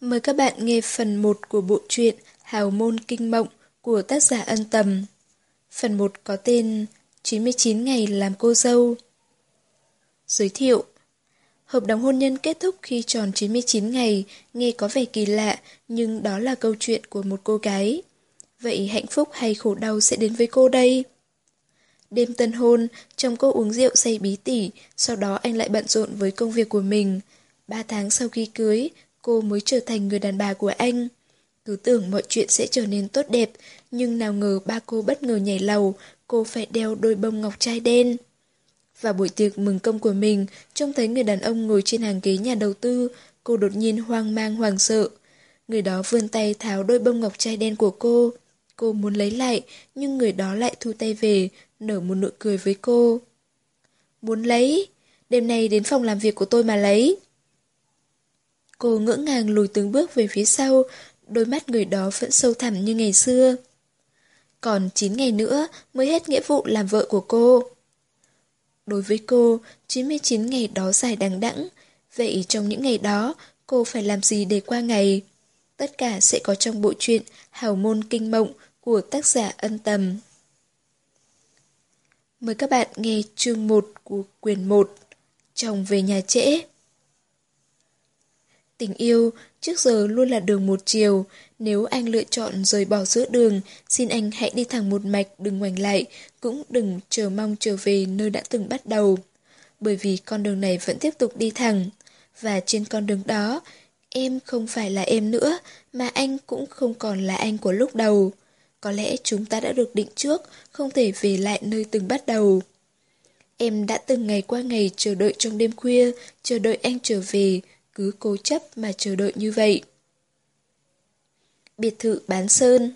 Mời các bạn nghe phần 1 của bộ truyện Hào môn kinh mộng của tác giả ân tầm. Phần 1 có tên 99 ngày làm cô dâu. Giới thiệu Hợp đồng hôn nhân kết thúc khi tròn 99 ngày, nghe có vẻ kỳ lạ, nhưng đó là câu chuyện của một cô gái. Vậy hạnh phúc hay khổ đau sẽ đến với cô đây? Đêm tân hôn, chồng cô uống rượu say bí tỉ, sau đó anh lại bận rộn với công việc của mình. Ba tháng sau khi cưới, cô mới trở thành người đàn bà của anh. Cứ tưởng mọi chuyện sẽ trở nên tốt đẹp, nhưng nào ngờ ba cô bất ngờ nhảy lầu, cô phải đeo đôi bông ngọc trai đen. Vào buổi tiệc mừng công của mình, trông thấy người đàn ông ngồi trên hàng ghế nhà đầu tư, cô đột nhiên hoang mang hoàng sợ. Người đó vươn tay tháo đôi bông ngọc trai đen của cô. Cô muốn lấy lại, nhưng người đó lại thu tay về, nở một nụ cười với cô. Muốn lấy? Đêm nay đến phòng làm việc của tôi mà lấy. Cô ngỡ ngàng lùi từng bước về phía sau, đôi mắt người đó vẫn sâu thẳm như ngày xưa. Còn 9 ngày nữa mới hết nghĩa vụ làm vợ của cô. Đối với cô, 99 ngày đó dài đằng đẵng. Vậy trong những ngày đó, cô phải làm gì để qua ngày? Tất cả sẽ có trong bộ truyện Hào môn kinh mộng của tác giả ân tầm. Mời các bạn nghe chương 1 của quyển 1 Chồng về nhà trễ Tình yêu trước giờ luôn là đường một chiều. Nếu anh lựa chọn rời bỏ giữa đường Xin anh hãy đi thẳng một mạch đừng ngoảnh lại Cũng đừng chờ mong trở về nơi đã từng bắt đầu. Bởi vì con đường này vẫn tiếp tục đi thẳng. Và trên con đường đó Em không phải là em nữa Mà anh cũng không còn là anh của lúc đầu. Có lẽ chúng ta đã được định trước, không thể về lại nơi từng bắt đầu. Em đã từng ngày qua ngày chờ đợi trong đêm khuya, chờ đợi anh trở về, cứ cố chấp mà chờ đợi như vậy. Biệt thự bán sơn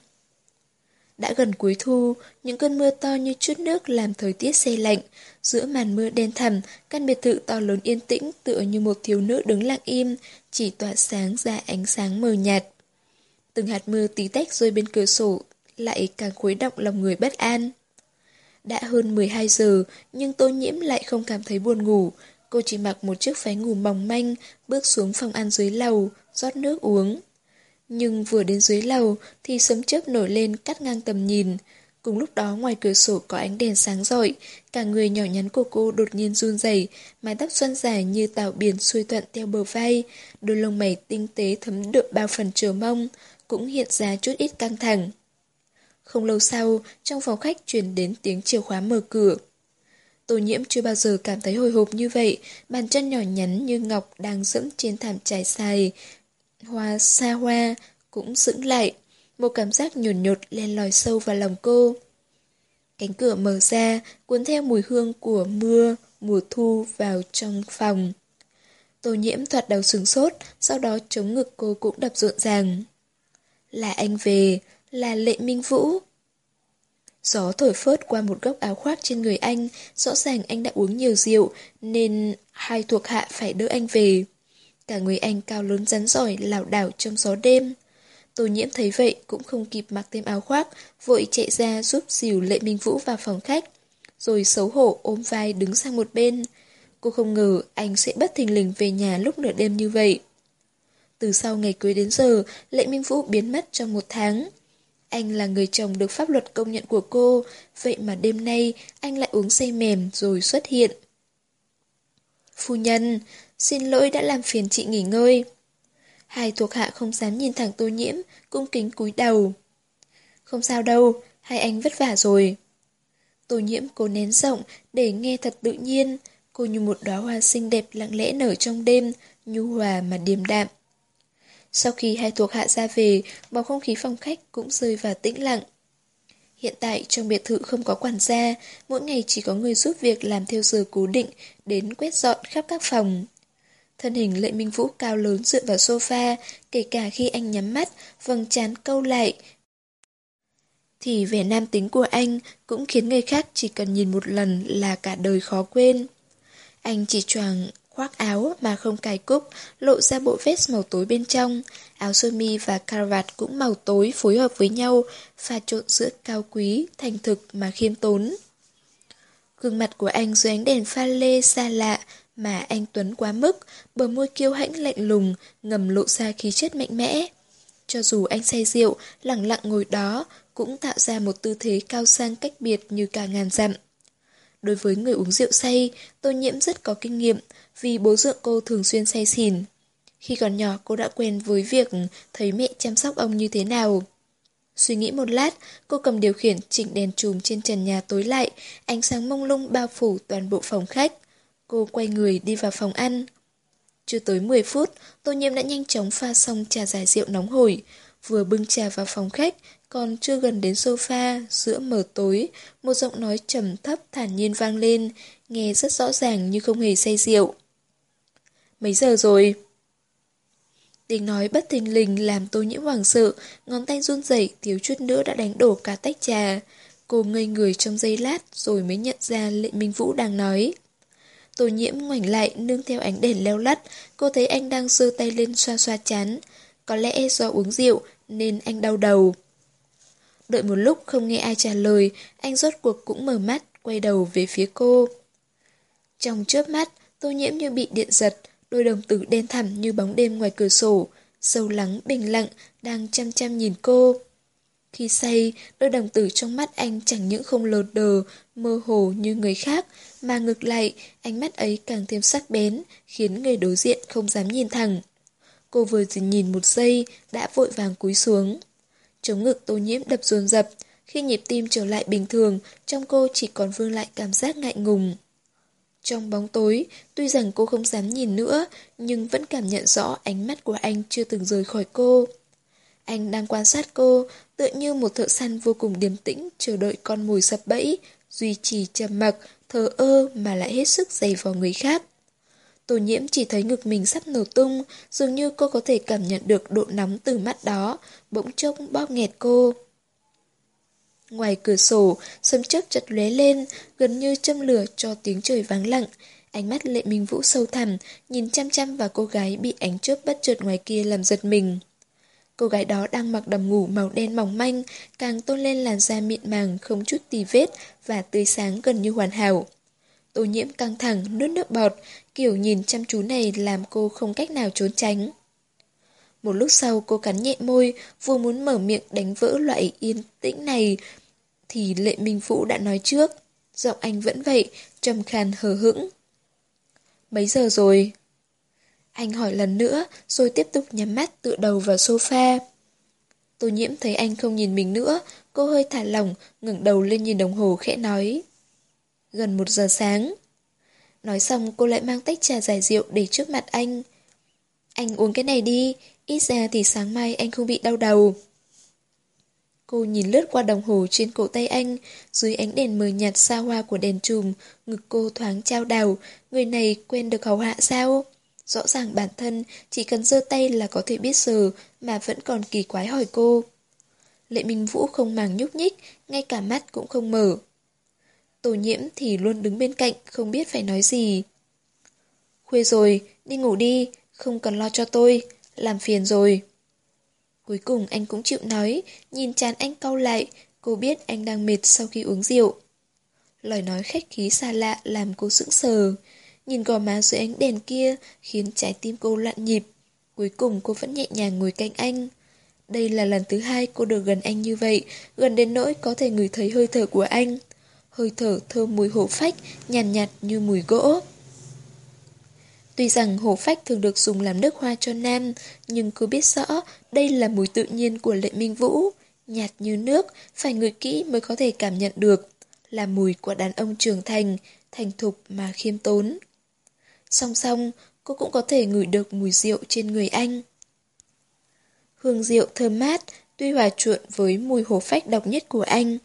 Đã gần cuối thu, những cơn mưa to như chút nước làm thời tiết xe lạnh. Giữa màn mưa đen thẳm, căn biệt thự to lớn yên tĩnh tựa như một thiếu nữ đứng lặng im, chỉ tỏa sáng ra ánh sáng mờ nhạt. Từng hạt mưa tí tách rơi bên cửa sổ, lại càng khuấy động lòng người bất an. Đã hơn 12 giờ, nhưng tô nhiễm lại không cảm thấy buồn ngủ. Cô chỉ mặc một chiếc váy ngủ mỏng manh, bước xuống phòng ăn dưới lầu, rót nước uống. Nhưng vừa đến dưới lầu thì sấm chớp nổi lên cắt ngang tầm nhìn. Cùng lúc đó ngoài cửa sổ có ánh đèn sáng rọi, cả người nhỏ nhắn của cô đột nhiên run rẩy, mái tóc xoăn dài như tàu biển xuôi thuận theo bờ vai, đôi lông mày tinh tế thấm đượm bao phần chờ mong, cũng hiện ra chút ít căng thẳng. Không lâu sau, trong phòng khách truyền đến tiếng chìa khóa mở cửa. Tô nhiễm chưa bao giờ cảm thấy hồi hộp như vậy, bàn chân nhỏ nhắn như ngọc đang dẫm trên thảm trải xài. Hoa xa hoa cũng dững lại, một cảm giác nhột nhột len lòi sâu vào lòng cô. Cánh cửa mở ra, cuốn theo mùi hương của mưa, mùa thu vào trong phòng. Tô nhiễm thoạt đầu sừng sốt, sau đó chống ngực cô cũng đập rộn ràng. Là anh về, là Lệ Minh Vũ. Gió thổi phớt qua một góc áo khoác trên người anh, rõ ràng anh đã uống nhiều rượu, nên hai thuộc hạ phải đỡ anh về. Cả người anh cao lớn rắn giỏi, lảo đảo trong gió đêm. Tô nhiễm thấy vậy cũng không kịp mặc thêm áo khoác, vội chạy ra giúp dìu Lệ Minh Vũ vào phòng khách, rồi xấu hổ ôm vai đứng sang một bên. Cô không ngờ anh sẽ bất thình lình về nhà lúc nửa đêm như vậy. Từ sau ngày cưới đến giờ, Lệ Minh Vũ biến mất trong một tháng. Anh là người chồng được pháp luật công nhận của cô, vậy mà đêm nay anh lại uống say mềm rồi xuất hiện. Phu nhân, xin lỗi đã làm phiền chị nghỉ ngơi. Hai thuộc hạ không dám nhìn thẳng tô nhiễm, cung kính cúi đầu. Không sao đâu, hai anh vất vả rồi. Tô nhiễm cố nén giọng để nghe thật tự nhiên, cô như một đóa hoa xinh đẹp lặng lẽ nở trong đêm, nhu hòa mà điềm đạm. Sau khi hai thuộc hạ ra về, bầu không khí phòng khách cũng rơi vào tĩnh lặng. Hiện tại trong biệt thự không có quản gia, mỗi ngày chỉ có người giúp việc làm theo giờ cố định đến quét dọn khắp các phòng. Thân hình lệ minh vũ cao lớn dựa vào sofa, kể cả khi anh nhắm mắt, vầng trán câu lại. Thì vẻ nam tính của anh cũng khiến người khác chỉ cần nhìn một lần là cả đời khó quên. Anh chỉ choàng khoác áo mà không cài cúc, lộ ra bộ vest màu tối bên trong. Áo sơ mi và caravat cũng màu tối phối hợp với nhau, pha trộn giữa cao quý, thành thực mà khiêm tốn. Gương mặt của anh dưới ánh đèn pha lê xa lạ, Mà anh Tuấn quá mức, bờ môi kiêu hãnh lạnh lùng, ngầm lộ ra khí chất mạnh mẽ. Cho dù anh say rượu, lặng lặng ngồi đó, cũng tạo ra một tư thế cao sang cách biệt như cả ngàn dặm. Đối với người uống rượu say, tô nhiễm rất có kinh nghiệm, vì bố dượng cô thường xuyên say xỉn. Khi còn nhỏ cô đã quen với việc thấy mẹ chăm sóc ông như thế nào. Suy nghĩ một lát, cô cầm điều khiển chỉnh đèn chùm trên trần nhà tối lại, ánh sáng mông lung bao phủ toàn bộ phòng khách. Cô quay người đi vào phòng ăn. Chưa tới 10 phút, tô nhiễm đã nhanh chóng pha xong trà giải rượu nóng hổi. Vừa bưng trà vào phòng khách, còn chưa gần đến sofa, giữa mờ tối, một giọng nói trầm thấp thản nhiên vang lên, nghe rất rõ ràng như không hề say rượu. Mấy giờ rồi? Tiếng nói bất thình lình làm tôi nhiễm hoàng sợ, ngón tay run rẩy thiếu chút nữa đã đánh đổ cả tách trà. Cô ngây người trong giây lát rồi mới nhận ra Lệ Minh Vũ đang nói. Tô nhiễm ngoảnh lại nương theo ánh đèn leo lắt, cô thấy anh đang giơ tay lên xoa xoa chán. Có lẽ do uống rượu nên anh đau đầu. Đợi một lúc không nghe ai trả lời, anh rốt cuộc cũng mở mắt, quay đầu về phía cô. Trong chớp mắt, tô nhiễm như bị điện giật, đôi đồng tử đen thẳm như bóng đêm ngoài cửa sổ, sâu lắng, bình lặng, đang chăm chăm nhìn cô. Khi say, đôi đồng tử trong mắt anh chẳng những không lột đờ, mơ hồ như người khác, mà ngược lại, ánh mắt ấy càng thêm sắc bén, khiến người đối diện không dám nhìn thẳng. Cô vừa chỉ nhìn một giây, đã vội vàng cúi xuống. Chống ngực tô nhiễm đập dồn dập, khi nhịp tim trở lại bình thường, trong cô chỉ còn vương lại cảm giác ngại ngùng. Trong bóng tối, tuy rằng cô không dám nhìn nữa, nhưng vẫn cảm nhận rõ ánh mắt của anh chưa từng rời khỏi cô. Anh đang quan sát cô, tựa như một thợ săn vô cùng điềm tĩnh, chờ đợi con mồi sập bẫy, duy trì trầm mặc, thờ ơ mà lại hết sức dày vào người khác. Tô nhiễm chỉ thấy ngực mình sắp nổ tung, dường như cô có thể cảm nhận được độ nóng từ mắt đó, bỗng chốc bóp nghẹt cô. Ngoài cửa sổ, sấm chớp chật lóe lên, gần như châm lửa cho tiếng trời vắng lặng. Ánh mắt lệ minh vũ sâu thẳm, nhìn chăm chăm vào cô gái bị ánh chớp bất chợt ngoài kia làm giật mình. Cô gái đó đang mặc đầm ngủ màu đen mỏng manh, càng tôn lên làn da mịn màng không chút tì vết và tươi sáng gần như hoàn hảo. Tô nhiễm căng thẳng, nuốt nước bọt, kiểu nhìn chăm chú này làm cô không cách nào trốn tránh. Một lúc sau cô cắn nhẹ môi, vừa muốn mở miệng đánh vỡ loại yên tĩnh này, thì Lệ Minh Vũ đã nói trước. Giọng anh vẫn vậy, trầm khàn hờ hững. Mấy giờ rồi? Anh hỏi lần nữa, rồi tiếp tục nhắm mắt tựa đầu vào sofa. Tô nhiễm thấy anh không nhìn mình nữa, cô hơi thả lỏng, ngẩng đầu lên nhìn đồng hồ khẽ nói. Gần một giờ sáng. Nói xong cô lại mang tách trà giải rượu để trước mặt anh. Anh uống cái này đi, ít ra thì sáng mai anh không bị đau đầu. Cô nhìn lướt qua đồng hồ trên cổ tay anh, dưới ánh đèn mờ nhạt xa hoa của đèn chùm, ngực cô thoáng trao đảo, người này quen được hầu hạ sao? Rõ ràng bản thân chỉ cần giơ tay là có thể biết giờ mà vẫn còn kỳ quái hỏi cô. Lệ Minh Vũ không màng nhúc nhích, ngay cả mắt cũng không mở. Tô nhiễm thì luôn đứng bên cạnh, không biết phải nói gì. Khuya rồi, đi ngủ đi, không cần lo cho tôi, làm phiền rồi. Cuối cùng anh cũng chịu nói, nhìn chán anh cau lại, cô biết anh đang mệt sau khi uống rượu. Lời nói khách khí xa lạ làm cô sững sờ. Nhìn gò má dưới ánh đèn kia khiến trái tim cô loạn nhịp. Cuối cùng cô vẫn nhẹ nhàng ngồi cạnh anh. Đây là lần thứ hai cô được gần anh như vậy, gần đến nỗi có thể ngửi thấy hơi thở của anh. Hơi thở thơm mùi hổ phách, nhàn nhạt, nhạt như mùi gỗ. Tuy rằng hổ phách thường được dùng làm nước hoa cho nam, nhưng cô biết rõ đây là mùi tự nhiên của lệ minh vũ. Nhạt như nước, phải ngửi kỹ mới có thể cảm nhận được. Là mùi của đàn ông trưởng thành, thành thục mà khiêm tốn. Song song, cô cũng có thể ngửi được mùi rượu trên người anh. Hương rượu thơm mát, tuy hòa trộn với mùi hổ phách độc nhất của anh.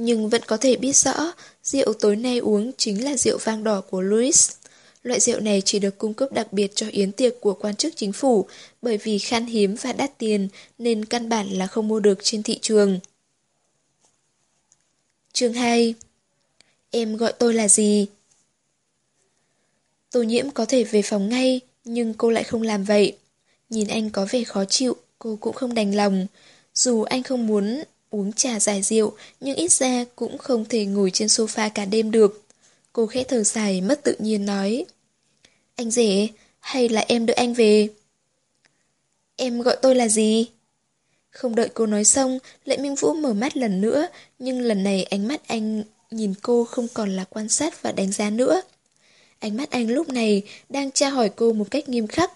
Nhưng vẫn có thể biết rõ, rượu tối nay uống chính là rượu vang đỏ của Louis. Loại rượu này chỉ được cung cấp đặc biệt cho yến tiệc của quan chức chính phủ bởi vì khan hiếm và đắt tiền nên căn bản là không mua được trên thị trường. Chương 2 Em gọi tôi là gì? Tô nhiễm có thể về phòng ngay, nhưng cô lại không làm vậy. Nhìn anh có vẻ khó chịu, cô cũng không đành lòng. Dù anh không muốn uống trà giải rượu, nhưng ít ra cũng không thể ngồi trên sofa cả đêm được. Cô khẽ thở dài mất tự nhiên nói. Anh rể, hay là em đợi anh về? Em gọi tôi là gì? Không đợi cô nói xong, Lệ Minh Vũ mở mắt lần nữa, nhưng lần này ánh mắt anh nhìn cô không còn là quan sát và đánh giá nữa. Ánh mắt anh lúc này đang tra hỏi cô một cách nghiêm khắc.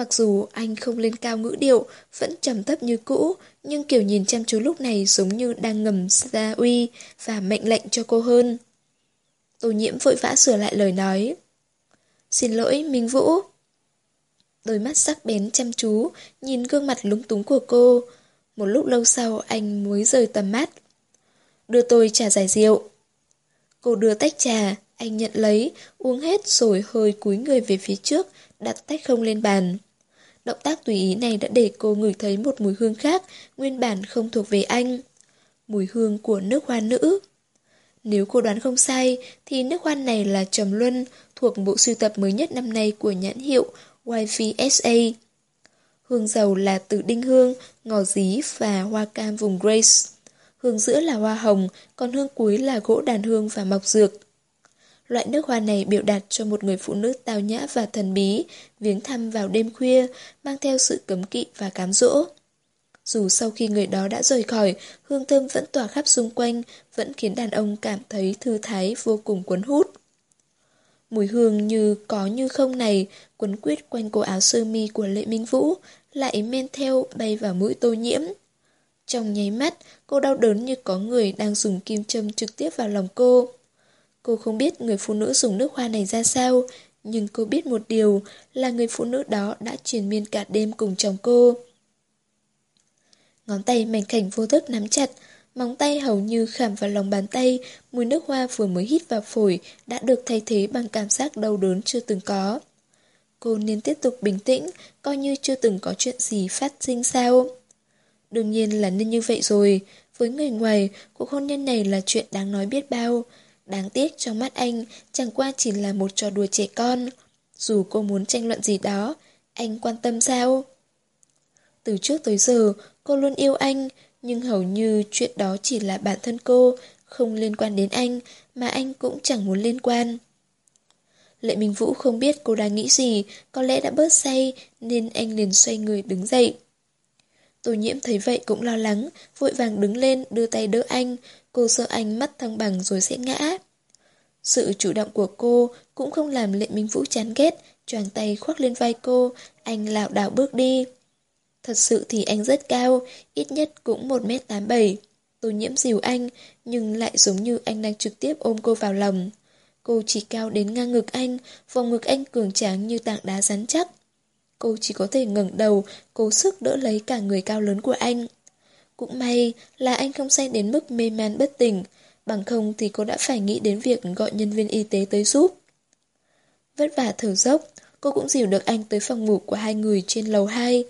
Mặc dù anh không lên cao ngữ điệu, vẫn trầm thấp như cũ, nhưng kiểu nhìn chăm chú lúc này giống như đang ngầm ra uy và mệnh lệnh cho cô hơn. Tô nhiễm vội vã sửa lại lời nói. Xin lỗi, Minh Vũ. Đôi mắt sắc bén chăm chú, nhìn gương mặt lúng túng của cô. Một lúc lâu sau anh mới rời tầm mắt. Đưa tôi trà giải rượu. Cô đưa tách trà, anh nhận lấy, uống hết rồi hơi cúi người về phía trước, đặt tách không lên bàn. Động tác tùy ý này đã để cô ngửi thấy một mùi hương khác, nguyên bản không thuộc về anh. Mùi hương của nước hoa nữ. Nếu cô đoán không sai, thì nước hoa này là Trầm Luân, thuộc bộ sưu tập mới nhất năm nay của nhãn hiệu YVSA. Hương dầu là từ đinh hương, ngò dí và hoa cam vùng Grace. Hương giữa là hoa hồng, còn hương cuối là gỗ đàn hương và mọc dược. Loại nước hoa này biểu đạt cho một người phụ nữ tào nhã và thần bí, viếng thăm vào đêm khuya, mang theo sự cấm kỵ và cám dỗ. Dù sau khi người đó đã rời khỏi, hương thơm vẫn tỏa khắp xung quanh, vẫn khiến đàn ông cảm thấy thư thái vô cùng cuốn hút. Mùi hương như có như không này quấn quýt quanh cổ áo sơ mi của Lệ Minh Vũ, lại men theo bay vào mũi tô nhiễm. Trong nháy mắt, cô đau đớn như có người đang dùng kim châm trực tiếp vào lòng cô. Cô không biết người phụ nữ dùng nước hoa này ra sao, nhưng cô biết một điều là người phụ nữ đó đã truyền miên cả đêm cùng chồng cô. Ngón tay mảnh khảnh vô thức nắm chặt, móng tay hầu như khảm vào lòng bàn tay, mùi nước hoa vừa mới hít vào phổi đã được thay thế bằng cảm giác đau đớn chưa từng có. Cô nên tiếp tục bình tĩnh, coi như chưa từng có chuyện gì phát sinh sao. Đương nhiên là nên như vậy rồi, với người ngoài, cuộc hôn nhân này là chuyện đáng nói biết bao. Đáng tiếc trong mắt anh chẳng qua chỉ là một trò đùa trẻ con. Dù cô muốn tranh luận gì đó, anh quan tâm sao? Từ trước tới giờ, cô luôn yêu anh, nhưng hầu như chuyện đó chỉ là bản thân cô, không liên quan đến anh, mà anh cũng chẳng muốn liên quan. Lệ Minh Vũ không biết cô đang nghĩ gì, có lẽ đã bớt say, nên anh liền xoay người đứng dậy. Tô nhiễm thấy vậy cũng lo lắng, vội vàng đứng lên đưa tay đỡ anh, cô sợ anh mất thăng bằng rồi sẽ ngã. Sự chủ động của cô cũng không làm Lệ Minh Vũ chán ghét, choàng tay khoác lên vai cô, anh lảo đảo bước đi. Thật sự thì anh rất cao, ít nhất cũng 1m87. Tô nhiễm dìu anh, nhưng lại giống như anh đang trực tiếp ôm cô vào lòng. Cô chỉ cao đến ngang ngực anh, vòng ngực anh cường tráng như tảng đá rắn chắc. Cô chỉ có thể ngẩng đầu, cố sức đỡ lấy cả người cao lớn của anh. Cũng may là anh không say đến mức mê man bất tỉnh, bằng không thì cô đã phải nghĩ đến việc gọi nhân viên y tế tới giúp. Vất vả thở dốc, cô cũng dìu được anh tới phòng ngủ của hai người trên lầu 2.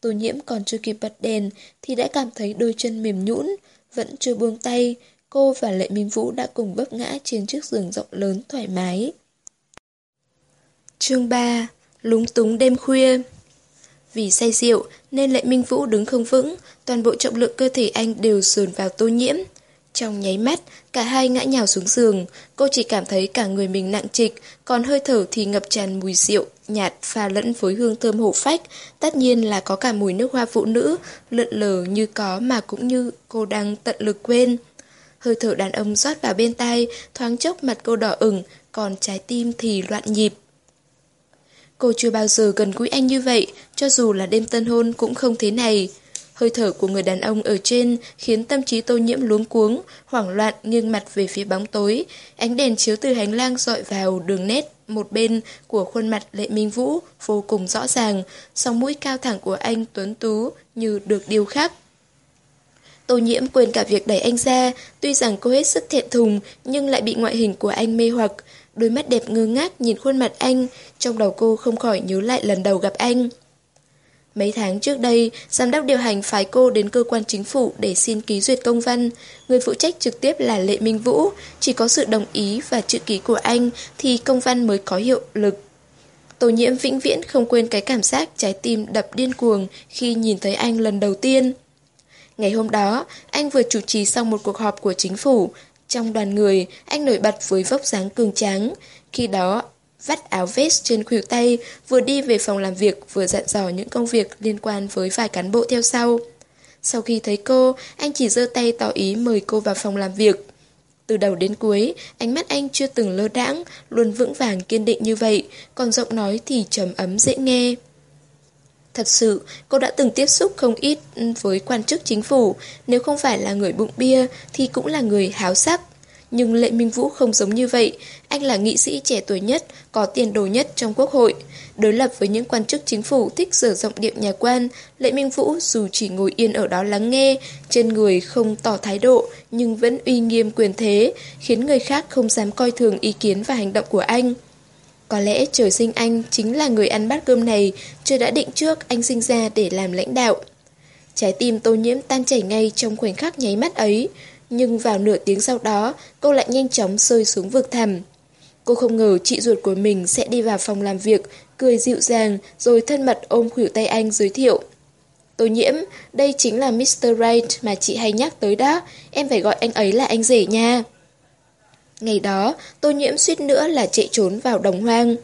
Tô nhiễm còn chưa kịp bật đèn thì đã cảm thấy đôi chân mềm nhũn, vẫn chưa buông tay, cô và Lệ Minh Vũ đã cùng vấp ngã trên chiếc giường rộng lớn thoải mái. Chương 3 Lúng túng đêm khuya Vì say rượu nên Lệ Minh Vũ đứng không vững, toàn bộ trọng lượng cơ thể anh đều dồn vào tô nhiễm. Trong nháy mắt, cả hai ngã nhào xuống giường, cô chỉ cảm thấy cả người mình nặng trịch, còn hơi thở thì ngập tràn mùi rượu, nhạt pha lẫn với hương thơm hổ phách, tất nhiên là có cả mùi nước hoa phụ nữ, lượn lờ như có mà cũng như cô đang tận lực quên. Hơi thở đàn ông rót vào bên tai, thoáng chốc mặt cô đỏ ửng, còn trái tim thì loạn nhịp. Cô chưa bao giờ gần gũi anh như vậy, cho dù là đêm tân hôn cũng không thế này. Hơi thở của người đàn ông ở trên khiến tâm trí tô nhiễm luống cuống, hoảng loạn nghiêng mặt về phía bóng tối. Ánh đèn chiếu từ hành lang dọi vào đường nét một bên của khuôn mặt Lệ Minh Vũ vô cùng rõ ràng, song mũi cao thẳng của anh tuấn tú như được điêu khắc. Tô nhiễm quên cả việc đẩy anh ra, tuy rằng cô hết sức thẹn thùng nhưng lại bị ngoại hình của anh mê hoặc. Đôi mắt đẹp ngơ ngác nhìn khuôn mặt anh, trong đầu cô không khỏi nhớ lại lần đầu gặp anh. Mấy tháng trước đây, giám đốc điều hành phái cô đến cơ quan chính phủ để xin ký duyệt công văn. Người phụ trách trực tiếp là Lệ Minh Vũ, chỉ có sự đồng ý và chữ ký của anh thì công văn mới có hiệu lực. Tô nhiễm vĩnh viễn không quên cái cảm giác trái tim đập điên cuồng khi nhìn thấy anh lần đầu tiên. Ngày hôm đó, anh vừa chủ trì xong một cuộc họp của chính phủ, Trong đoàn người, anh nổi bật với vóc dáng cường tráng. Khi đó, vắt áo vest trên khuỷu tay, vừa đi về phòng làm việc vừa dặn dò những công việc liên quan với vài cán bộ theo sau. Sau khi thấy cô, anh chỉ giơ tay tỏ ý mời cô vào phòng làm việc. Từ đầu đến cuối, ánh mắt anh chưa từng lơ đãng, luôn vững vàng kiên định như vậy, còn giọng nói thì trầm ấm dễ nghe. Thật sự, cô đã từng tiếp xúc không ít với quan chức chính phủ, nếu không phải là người bụng bia thì cũng là người háo sắc. Nhưng Lệ Minh Vũ không giống như vậy, anh là nghị sĩ trẻ tuổi nhất, có tiền đồ nhất trong quốc hội. Đối lập với những quan chức chính phủ thích sử dụng điệu nhà quan, Lệ Minh Vũ dù chỉ ngồi yên ở đó lắng nghe, trên người không tỏ thái độ nhưng vẫn uy nghiêm quyền thế, khiến người khác không dám coi thường ý kiến và hành động của anh. Có lẽ trời sinh anh chính là người ăn bát cơm này, trời đã định trước anh sinh ra để làm lãnh đạo. Trái tim tô nhiễm tan chảy ngay trong khoảnh khắc nháy mắt ấy, nhưng vào nửa tiếng sau đó, cô lại nhanh chóng rơi xuống vực thẳm. Cô không ngờ chị ruột của mình sẽ đi vào phòng làm việc, cười dịu dàng, rồi thân mật ôm khuỷu tay anh giới thiệu. Tô nhiễm, đây chính là Mr. Wright mà chị hay nhắc tới đó, em phải gọi anh ấy là anh rể nha. Ngày đó, tô nhiễm suýt nữa là chạy trốn vào đồng hoang.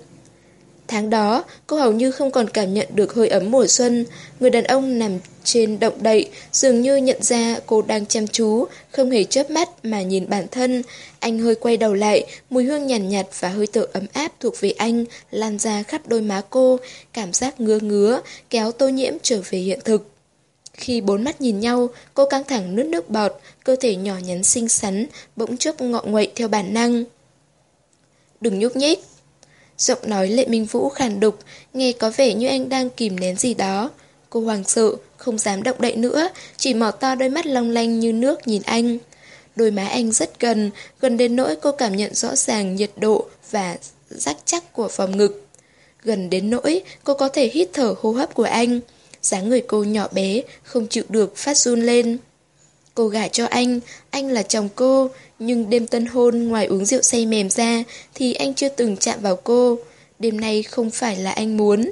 Tháng đó, cô hầu như không còn cảm nhận được hơi ấm mùa xuân. Người đàn ông nằm trên động đậy, dường như nhận ra cô đang chăm chú, không hề chớp mắt mà nhìn bản thân. Anh hơi quay đầu lại, mùi hương nhàn nhạt, nhạt và hơi thở ấm áp thuộc về anh lan ra khắp đôi má cô, cảm giác ngứa ngứa, kéo tô nhiễm trở về hiện thực. Khi bốn mắt nhìn nhau, cô căng thẳng nuốt nước bọt, cơ thể nhỏ nhắn xinh xắn, bỗng chốc ngọ nguậy theo bản năng. Đừng nhúc nhích. Giọng nói Lệ Minh Vũ khàn đục, nghe có vẻ như anh đang kìm nén gì đó. Cô hoàng sợ, không dám động đậy nữa, chỉ mở to đôi mắt long lanh như nước nhìn anh. Đôi má anh rất gần, gần đến nỗi cô cảm nhận rõ ràng nhiệt độ và rắc chắc của phòng ngực. Gần đến nỗi cô có thể hít thở hô hấp của anh dáng người cô nhỏ bé, không chịu được phát run lên. Cô gả cho anh, anh là chồng cô, nhưng đêm tân hôn ngoài uống rượu say mềm ra thì anh chưa từng chạm vào cô. Đêm nay không phải là anh muốn.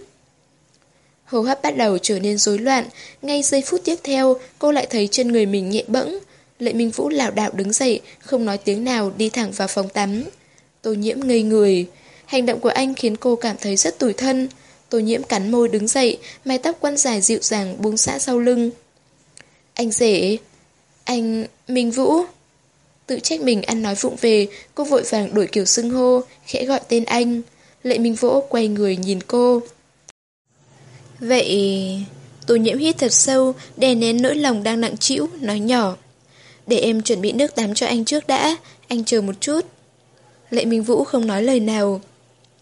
Hô hấp bắt đầu trở nên rối loạn, ngay giây phút tiếp theo cô lại thấy chân người mình nhẹ bẫng. Lệ Minh Vũ lảo đảo đứng dậy, không nói tiếng nào đi thẳng vào phòng tắm. Tô nhiễm ngây người. Hành động của anh khiến cô cảm thấy rất tủi thân. Tô nhiễm cắn môi đứng dậy, mái tóc quăn dài dịu dàng buông xã sau lưng. Anh rể, anh... Minh Vũ. Tự trách mình ăn nói vụng về, cô vội vàng đổi kiểu xưng hô, khẽ gọi tên anh. Lệ Minh Vũ quay người nhìn cô. Vậy... Tô nhiễm hít thật sâu, đè nén nỗi lòng đang nặng trĩu, nói nhỏ. Để em chuẩn bị nước tắm cho anh trước đã, anh chờ một chút. Lệ Minh Vũ không nói lời nào.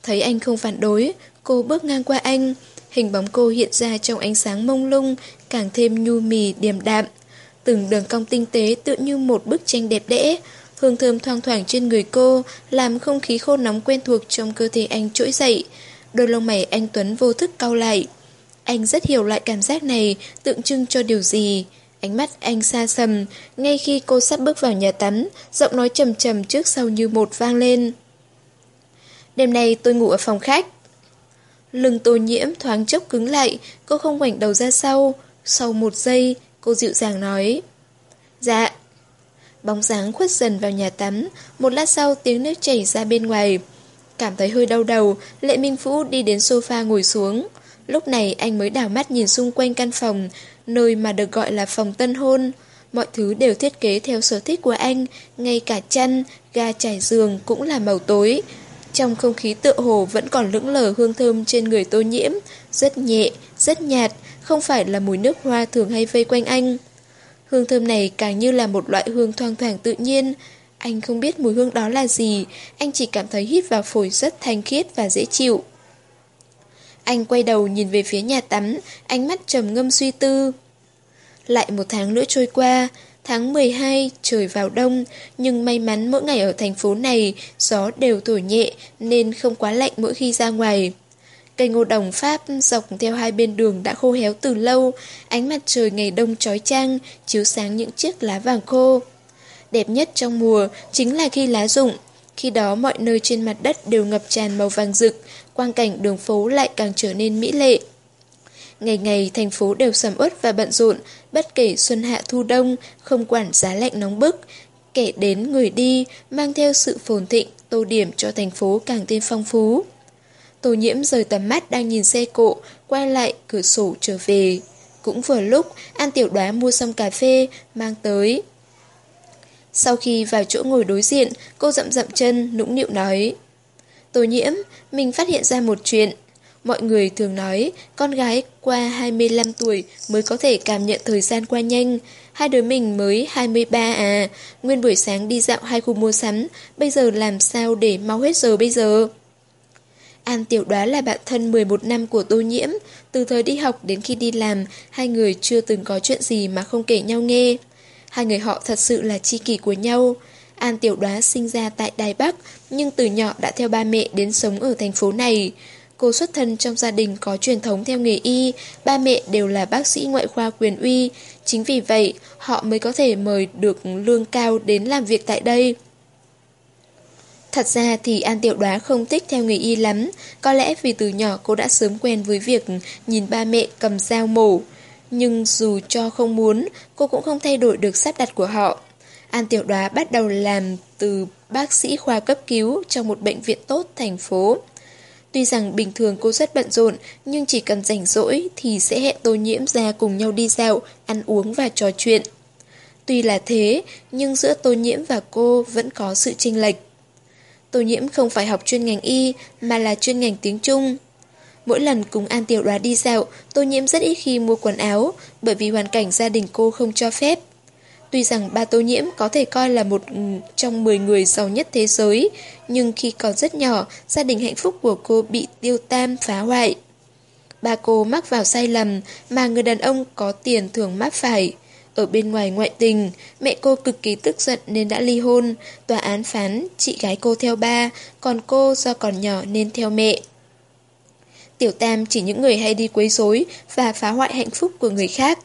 Thấy anh không phản đối, Cô bước ngang qua anh, hình bóng cô hiện ra trong ánh sáng mông lung, càng thêm nhu mì điềm đạm. Từng đường cong tinh tế tựa như một bức tranh đẹp đẽ, hương thơm thoang thoảng trên người cô, làm không khí khô nóng quen thuộc trong cơ thể anh trỗi dậy. Đôi lông mày anh Tuấn vô thức cau lại. Anh rất hiểu loại cảm giác này, tượng trưng cho điều gì. Ánh mắt anh xa sầm, ngay khi cô sắp bước vào nhà tắm, giọng nói trầm trầm trước sau như một vang lên. Đêm nay tôi ngủ ở phòng khách. Lưng tô nhiễm thoáng chốc cứng lại, cô không ngoảnh đầu ra sau. Sau một giây, cô dịu dàng nói. Dạ. Bóng dáng khuất dần vào nhà tắm, một lát sau tiếng nước chảy ra bên ngoài. Cảm thấy hơi đau đầu, Lệ Minh Phú đi đến sofa ngồi xuống. Lúc này anh mới đảo mắt nhìn xung quanh căn phòng, nơi mà được gọi là phòng tân hôn. Mọi thứ đều thiết kế theo sở thích của anh, ngay cả chăn, ga trải giường cũng là màu tối. Trong không khí tựa hồ vẫn còn lững lờ hương thơm trên người tô nhiễm, rất nhẹ, rất nhạt, không phải là mùi nước hoa thường hay vây quanh anh. Hương thơm này càng như là một loại hương thoang thoảng tự nhiên. Anh không biết mùi hương đó là gì, anh chỉ cảm thấy hít vào phổi rất thanh khiết và dễ chịu. Anh quay đầu nhìn về phía nhà tắm, ánh mắt trầm ngâm suy tư. Lại một tháng nữa trôi qua, Tháng 12, trời vào đông, nhưng may mắn mỗi ngày ở thành phố này gió đều thổi nhẹ nên không quá lạnh mỗi khi ra ngoài. Cây ngô đồng Pháp dọc theo hai bên đường đã khô héo từ lâu, ánh mặt trời ngày đông trói trang, chiếu sáng những chiếc lá vàng khô. Đẹp nhất trong mùa chính là khi lá rụng, khi đó mọi nơi trên mặt đất đều ngập tràn màu vàng rực, quang cảnh đường phố lại càng trở nên mỹ lệ. Ngày ngày thành phố đều sầm uất và bận rộn, bất kể xuân hạ thu đông, không quản giá lạnh nóng bức. kẻ đến người đi, mang theo sự phồn thịnh, tô điểm cho thành phố càng thêm phong phú. Tô nhiễm rời tầm mắt đang nhìn xe cộ, quay lại cửa sổ trở về. Cũng vừa lúc, An Tiểu Đoá mua xong cà phê, mang tới. Sau khi vào chỗ ngồi đối diện, cô dậm dậm chân, nũng nịu nói. Tô nhiễm, mình phát hiện ra một chuyện. Mọi người thường nói, con gái qua 25 tuổi mới có thể cảm nhận thời gian qua nhanh. Hai đứa mình mới 23 à, nguyên buổi sáng đi dạo hai khu mua sắm, bây giờ làm sao để mau hết giờ bây giờ? An Tiểu Đoá là bạn thân 11 năm của Tô Nhiễm, từ thời đi học đến khi đi làm, hai người chưa từng có chuyện gì mà không kể nhau nghe. Hai người họ thật sự là tri kỷ của nhau. An Tiểu Đoá sinh ra tại Đài Bắc, nhưng từ nhỏ đã theo ba mẹ đến sống ở thành phố này. Cô xuất thân trong gia đình có truyền thống theo nghề y, ba mẹ đều là bác sĩ ngoại khoa quyền uy. Chính vì vậy, họ mới có thể mời được lương cao đến làm việc tại đây. Thật ra thì An Tiểu Đoá không thích theo nghề y lắm, có lẽ vì từ nhỏ cô đã sớm quen với việc nhìn ba mẹ cầm dao mổ. Nhưng dù cho không muốn, cô cũng không thay đổi được sắp đặt của họ. An Tiểu Đoá bắt đầu làm từ bác sĩ khoa cấp cứu trong một bệnh viện tốt thành phố. Tuy rằng bình thường cô rất bận rộn, nhưng chỉ cần rảnh rỗi thì sẽ hẹn tô nhiễm ra cùng nhau đi dạo, ăn uống và trò chuyện. Tuy là thế, nhưng giữa tô nhiễm và cô vẫn có sự chênh lệch. Tô nhiễm không phải học chuyên ngành y, mà là chuyên ngành tiếng Trung. Mỗi lần cùng An Tiểu Đoá đi dạo, Tô nhiễm rất ít khi mua quần áo, bởi vì hoàn cảnh gia đình cô không cho phép. Tuy rằng ba Tô nhiễm có thể coi là một ừ, trong 10 người giàu nhất thế giới, nhưng khi còn rất nhỏ, gia đình hạnh phúc của cô bị tiêu tam phá hoại. Ba cô mắc vào sai lầm mà người đàn ông có tiền thường mắc phải. Ở bên ngoài ngoại tình, mẹ cô cực kỳ tức giận nên đã ly hôn. Tòa án phán chị gái cô theo ba, còn cô do còn nhỏ nên theo mẹ. Tiểu Tam chỉ những người hay đi quấy rối và phá hoại hạnh phúc của người khác.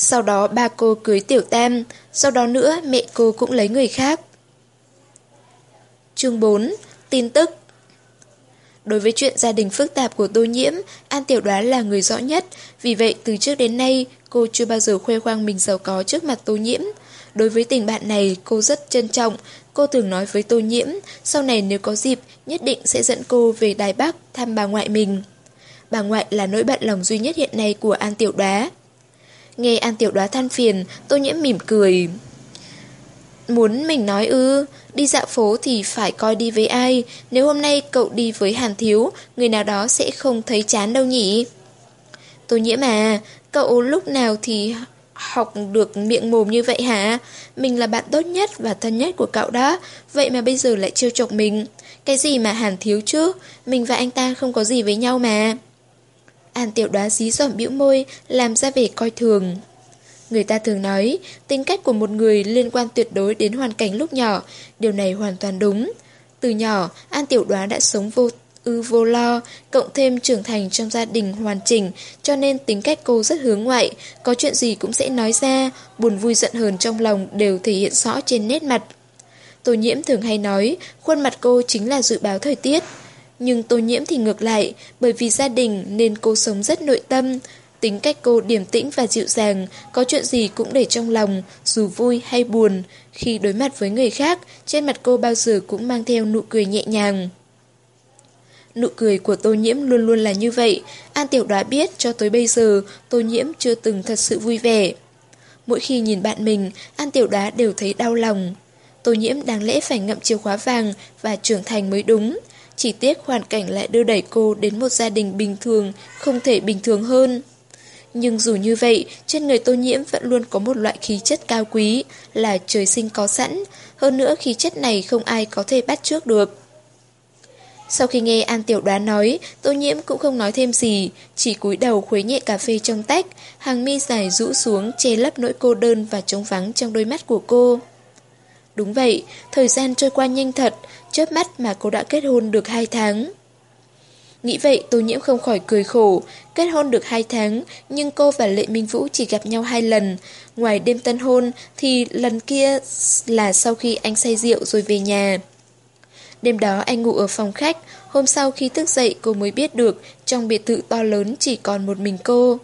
Sau đó ba cô cưới Tiểu Tam, sau đó nữa mẹ cô cũng lấy người khác. Chương 4. Tin tức Đối với chuyện gia đình phức tạp của Tô Nhiễm, An Tiểu Đoán là người rõ nhất, vì vậy từ trước đến nay cô chưa bao giờ khoe khoang mình giàu có trước mặt Tô Nhiễm. Đối với tình bạn này, cô rất trân trọng, cô thường nói với Tô Nhiễm, sau này nếu có dịp, nhất định sẽ dẫn cô về Đài Bắc thăm bà ngoại mình. Bà ngoại là nỗi bận lòng duy nhất hiện nay của An Tiểu Đoá. Nghe An Tiểu Đoá than phiền, Tô Nhiễm mỉm cười. Muốn mình nói ư, đi dạo phố thì phải coi đi với ai, nếu hôm nay cậu đi với Hàn Thiếu, người nào đó sẽ không thấy chán đâu nhỉ? Tô nhiễm à, cậu lúc nào thì học được miệng mồm như vậy hả? Mình là bạn tốt nhất và thân nhất của cậu đó, vậy mà bây giờ lại trêu chọc mình. Cái gì mà Hàn Thiếu chứ, mình và anh ta không có gì với nhau mà. An tiểu đoá dí dỏm bĩu môi, làm ra vẻ coi thường. Người ta thường nói, tính cách của một người liên quan tuyệt đối đến hoàn cảnh lúc nhỏ, điều này hoàn toàn đúng. Từ nhỏ, An Tiểu Đoá đã sống vô ư vô lo, cộng thêm trưởng thành trong gia đình hoàn chỉnh, cho nên tính cách cô rất hướng ngoại, có chuyện gì cũng sẽ nói ra, buồn vui giận hờn trong lòng đều thể hiện rõ trên nét mặt. Tô nhiễm thường hay nói, khuôn mặt cô chính là dự báo thời tiết. Nhưng tô nhiễm thì ngược lại, bởi vì gia đình nên cô sống rất nội tâm, Tính cách cô điềm tĩnh và dịu dàng, có chuyện gì cũng để trong lòng, dù vui hay buồn. Khi đối mặt với người khác, trên mặt cô bao giờ cũng mang theo nụ cười nhẹ nhàng. Nụ cười của tô nhiễm luôn luôn là như vậy. An Tiểu đoá biết cho tới bây giờ, tô nhiễm chưa từng thật sự vui vẻ. Mỗi khi nhìn bạn mình, An Tiểu đoá đều thấy đau lòng. Tô nhiễm đáng lẽ phải ngậm chìa khóa vàng và trưởng thành mới đúng. Chỉ tiếc hoàn cảnh lại đưa đẩy cô đến một gia đình bình thường, không thể bình thường hơn. Nhưng dù như vậy, trên người tô nhiễm vẫn luôn có một loại khí chất cao quý, là trời sinh có sẵn. Hơn nữa khí chất này không ai có thể bắt trước được. Sau khi nghe An Tiểu Đoán nói, Tô Nhiễm cũng không nói thêm gì, chỉ cúi đầu khuấy nhẹ cà phê trong tách, hàng mi dài rũ xuống che lấp nỗi cô đơn và trống vắng trong đôi mắt của cô. Đúng vậy, thời gian trôi qua nhanh thật, chớp mắt mà cô đã kết hôn được 2 tháng. Nghĩ vậy Tô Nhiễm không khỏi cười khổ, kết hôn được 2 tháng, nhưng cô và Lệ Minh Vũ chỉ gặp nhau hai lần. Ngoài đêm tân hôn thì lần kia là sau khi anh say rượu rồi về nhà. Đêm đó anh ngủ ở phòng khách, hôm sau khi thức dậy cô mới biết được trong biệt thự to lớn chỉ còn một mình cô.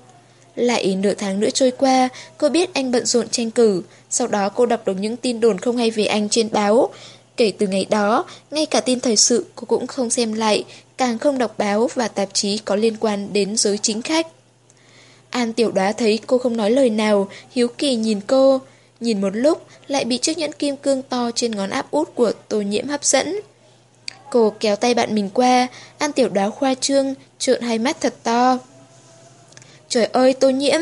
Lại nửa tháng nữa trôi qua, cô biết anh bận rộn tranh cử, sau đó cô đọc được những tin đồn không hay về anh trên báo. Kể từ ngày đó, ngay cả tin thời sự cô cũng không xem lại, càng không đọc báo và tạp chí có liên quan đến giới chính khách. An tiểu đoá thấy cô không nói lời nào, hiếu kỳ nhìn cô. Nhìn một lúc, lại bị chiếc nhẫn kim cương to trên ngón áp út của tô nhiễm hấp dẫn. Cô kéo tay bạn mình qua, An tiểu đoá khoa trương, trợn hai mắt thật to. Trời ơi tô nhiễm,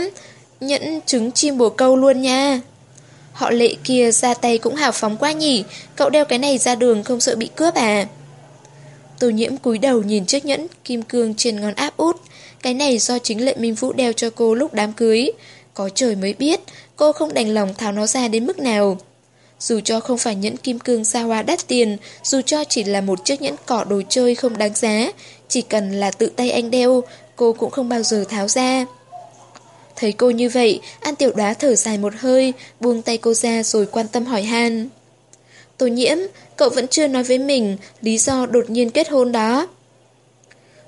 nhẫn trứng chim bồ câu luôn nha. Họ lệ kia ra tay cũng hào phóng quá nhỉ, cậu đeo cái này ra đường không sợ bị cướp à? Tô nhiễm cúi đầu nhìn chiếc nhẫn kim cương trên ngón áp út. Cái này do chính lệ Minh Vũ đeo cho cô lúc đám cưới. Có trời mới biết, cô không đành lòng tháo nó ra đến mức nào. Dù cho không phải nhẫn kim cương xa hoa đắt tiền, dù cho chỉ là một chiếc nhẫn cỏ đồ chơi không đáng giá, chỉ cần là tự tay anh đeo, cô cũng không bao giờ tháo ra. Thấy cô như vậy, An Tiểu Đoá thở dài một hơi, buông tay cô ra rồi quan tâm hỏi han. Tô nhiễm, cậu vẫn chưa nói với mình lý do đột nhiên kết hôn đó.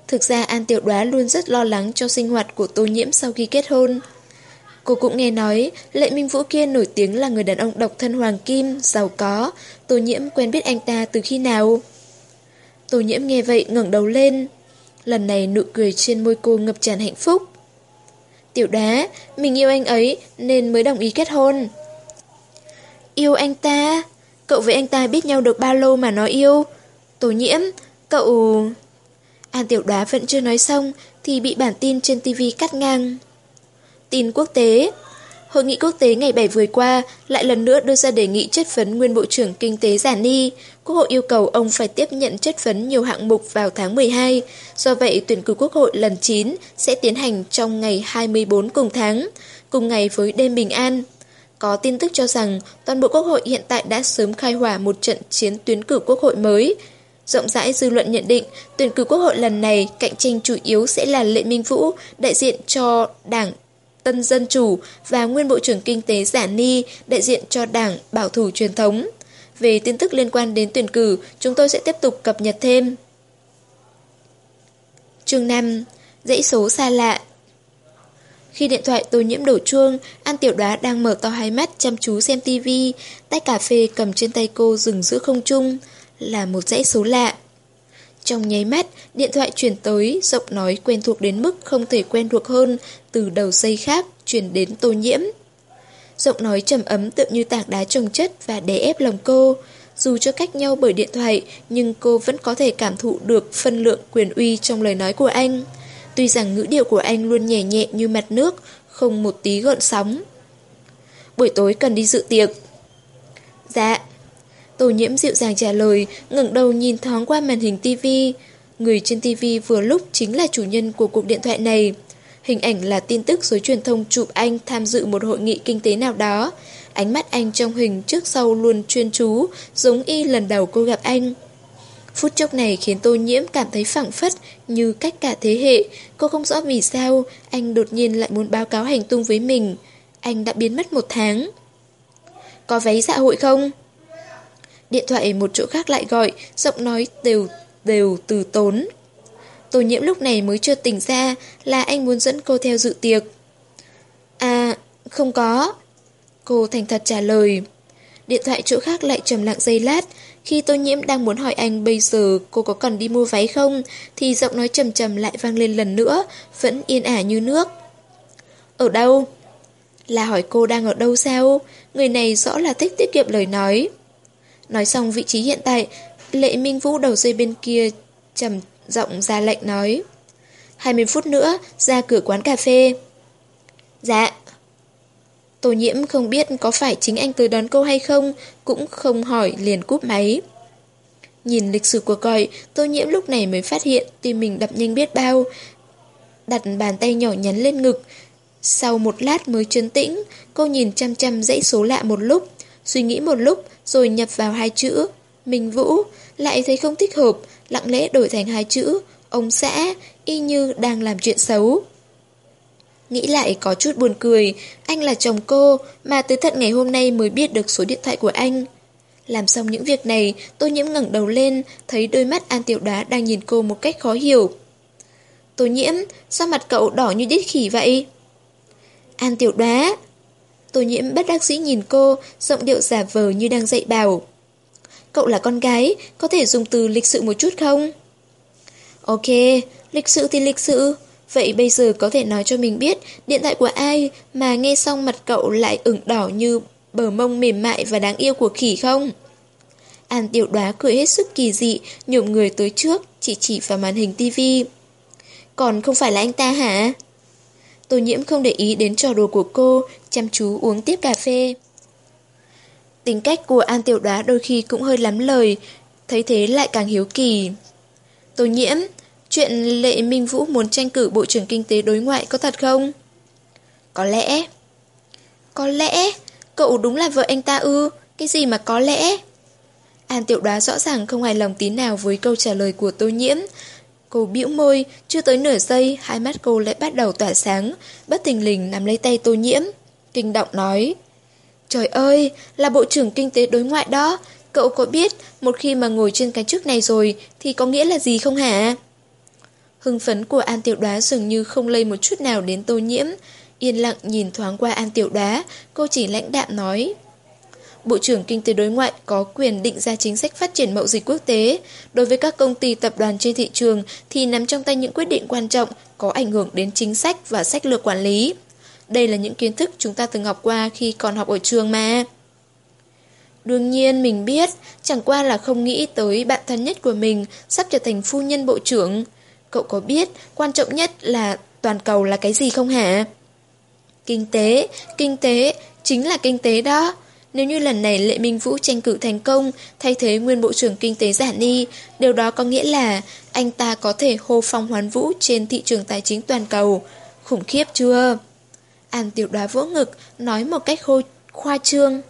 Thực ra An Tiểu Đoá luôn rất lo lắng cho sinh hoạt của Tô nhiễm sau khi kết hôn. Cô cũng nghe nói, Lệ Minh Vũ kia nổi tiếng là người đàn ông độc thân hoàng kim, giàu có. Tô nhiễm quen biết anh ta từ khi nào? Tô nhiễm nghe vậy ngẩng đầu lên. Lần này nụ cười trên môi cô ngập tràn hạnh phúc. Tiểu đá, mình yêu anh ấy nên mới đồng ý kết hôn. Yêu anh ta? Cậu với anh ta biết nhau được bao lâu mà nói yêu? Tổ nhiễm, cậu... An tiểu đá vẫn chưa nói xong thì bị bản tin trên TV cắt ngang. Tin quốc tế Hội nghị quốc tế ngày 7 vừa qua lại lần nữa đưa ra đề nghị chất vấn nguyên Bộ trưởng Kinh tế Giả Ni. Quốc hội yêu cầu ông phải tiếp nhận chất vấn nhiều hạng mục vào tháng 12. Do vậy, tuyển cử Quốc hội lần 9 sẽ tiến hành trong ngày 24 cùng tháng, cùng ngày với đêm bình an. Có tin tức cho rằng toàn bộ Quốc hội hiện tại đã sớm khai hỏa một trận chiến tuyến cử Quốc hội mới. Rộng rãi dư luận nhận định, tuyển cử Quốc hội lần này cạnh tranh chủ yếu sẽ là Lệ Minh Vũ, đại diện cho Đảng Tân Dân Chủ và nguyên Bộ trưởng Kinh tế Giả Ni, đại diện cho Đảng Bảo thủ Truyền thống. Về tin tức liên quan đến tuyển cử, chúng tôi sẽ tiếp tục cập nhật thêm. Chương 5. Dãy số xa lạ Khi điện thoại tôi nhiễm đổ chuông, An Tiểu Đoá đang mở to hai mắt chăm chú xem tivi, tách cà phê cầm trên tay cô dừng giữa không trung, là một dãy số lạ. Trong nháy mắt, điện thoại chuyển tới, giọng nói quen thuộc đến mức không thể quen thuộc hơn, từ đầu dây khác, chuyển đến tô nhiễm. Giọng nói trầm ấm tựa như tảng đá trồng chất và đè ép lòng cô. Dù cho cách nhau bởi điện thoại, nhưng cô vẫn có thể cảm thụ được phân lượng quyền uy trong lời nói của anh. Tuy rằng ngữ điệu của anh luôn nhẹ nhẹ như mặt nước, không một tí gợn sóng. Buổi tối cần đi dự tiệc. Dạ. Tô nhiễm dịu dàng trả lời, ngẩng đầu nhìn thoáng qua màn hình tivi. Người trên tivi vừa lúc chính là chủ nhân của cuộc điện thoại này. Hình ảnh là tin tức giới truyền thông chụp anh tham dự một hội nghị kinh tế nào đó. Ánh mắt anh trong hình trước sau luôn chuyên chú, giống y lần đầu cô gặp anh. Phút chốc này khiến tô nhiễm cảm thấy phẳng phất như cách cả thế hệ. Cô không rõ vì sao anh đột nhiên lại muốn báo cáo hành tung với mình. Anh đã biến mất một tháng. Có váy dạ hội không? Điện thoại một chỗ khác lại gọi, giọng nói đều đều từ tốn. Tô nhiễm lúc này mới chưa tỉnh ra là anh muốn dẫn cô theo dự tiệc. À, không có. Cô thành thật trả lời. Điện thoại chỗ khác lại trầm lặng giây lát. Khi tô nhiễm đang muốn hỏi anh bây giờ cô có cần đi mua váy không, thì giọng nói trầm trầm lại vang lên lần nữa, vẫn yên ả như nước. Ở đâu? Là hỏi cô đang ở đâu sao? Người này rõ là thích tiết kiệm lời nói. Nói xong vị trí hiện tại, Lệ Minh Vũ đầu dây bên kia trầm giọng ra lệnh nói. 20 phút nữa, ra cửa quán cà phê. Dạ. Tô nhiễm không biết có phải chính anh tới đón cô hay không, cũng không hỏi liền cúp máy. Nhìn lịch sử của còi tô nhiễm lúc này mới phát hiện tim mình đập nhanh biết bao. Đặt bàn tay nhỏ nhắn lên ngực. Sau một lát mới trấn tĩnh, cô nhìn chăm chăm dãy số lạ một lúc, suy nghĩ một lúc rồi nhập vào hai chữ. mình Vũ, lại thấy không thích hợp, lặng lẽ đổi thành hai chữ, ông xã, y như đang làm chuyện xấu. Nghĩ lại có chút buồn cười, anh là chồng cô, mà tới tận ngày hôm nay mới biết được số điện thoại của anh. Làm xong những việc này, tôi nhiễm ngẩng đầu lên, thấy đôi mắt An Tiểu Đá đang nhìn cô một cách khó hiểu. tôi nhiễm, sao mặt cậu đỏ như đít khỉ vậy? An tiểu Đá Tôi nhiễm bất đắc dĩ nhìn cô, giọng điệu giả vờ như đang dạy bảo. Cậu là con gái, có thể dùng từ lịch sự một chút không? Ok, lịch sự thì lịch sự. Vậy bây giờ có thể nói cho mình biết điện thoại của ai mà nghe xong mặt cậu lại ửng đỏ như bờ mông mềm mại và đáng yêu của khỉ không? An tiểu đoá cười hết sức kỳ dị, nhộm người tới trước, chỉ chỉ vào màn hình tivi. Còn không phải là anh ta hả? Tô nhiễm không để ý đến trò đùa của cô, chăm chú uống tiếp cà phê. Tính cách của An Tiểu Đoá đôi khi cũng hơi lắm lời, thấy thế lại càng hiếu kỳ. Tô nhiễm, chuyện Lệ Minh Vũ muốn tranh cử Bộ trưởng Kinh tế đối ngoại có thật không? Có lẽ. Có lẽ? Cậu đúng là vợ anh ta ư? Cái gì mà có lẽ? An Tiểu Đoá rõ ràng không hài lòng tí nào với câu trả lời của Tô Nhiễm. Cô bĩu môi, chưa tới nửa giây, hai mắt cô lại bắt đầu tỏa sáng, bất tình lình nắm lấy tay Tô Nhiễm. Kinh động nói. Trời ơi, là Bộ trưởng Kinh tế đối ngoại đó. Cậu có biết một khi mà ngồi trên cái chức này rồi thì có nghĩa là gì không hả? Hưng phấn của An Tiểu Đoá dường như không lây một chút nào đến Tô Nhiễm. Yên lặng nhìn thoáng qua An Tiểu Đoá, cô chỉ lãnh đạm nói. Bộ trưởng Kinh tế đối ngoại có quyền định ra chính sách phát triển mậu dịch quốc tế. Đối với các công ty tập đoàn trên thị trường thì nắm trong tay những quyết định quan trọng có ảnh hưởng đến chính sách và sách lược quản lý. Đây là những kiến thức chúng ta từng học qua khi còn học ở trường mà. Đương nhiên mình biết, chẳng qua là không nghĩ tới bạn thân nhất của mình sắp trở thành phu nhân bộ trưởng. Cậu có biết quan trọng nhất là toàn cầu là cái gì không hả? Kinh tế, kinh tế, chính là kinh tế đó. Nếu như lần này Lệ Minh Vũ tranh cử thành công, thay thế nguyên Bộ trưởng Kinh tế Giả Ni, điều đó có nghĩa là anh ta có thể hô phong hoán vũ trên thị trường tài chính toàn cầu. Khủng khiếp chưa? An tiểu đoá vỗ ngực, nói một cách khôi khoa trương.